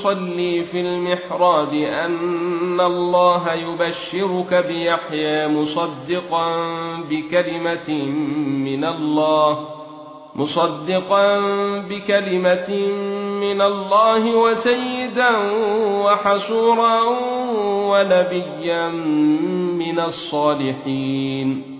يصلي في المحراب أن الله يبشرك بيحيى مصدقا بكلمة من الله مصدقا بكلمة من الله وسيدا وحصورا ونبيا من الصالحين.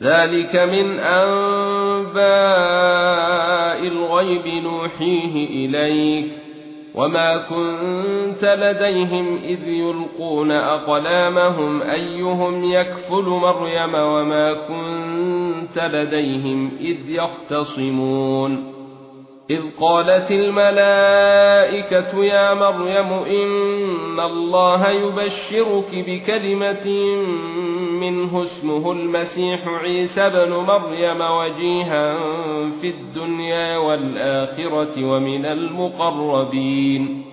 ذلك من أنباء الغيب نوحيه إليك. وما كنت لديهم إذ يلقون أقلامهم أيهم يكفل مريم وما كنت لديهم إذ يختصمون. إذ قالت الملائكة يا مريم إن الله يبشرك بكلمة منه اسمه المسيح عيسى ابن مريم وجيها في الدنيا والآخرة ومن المقربين.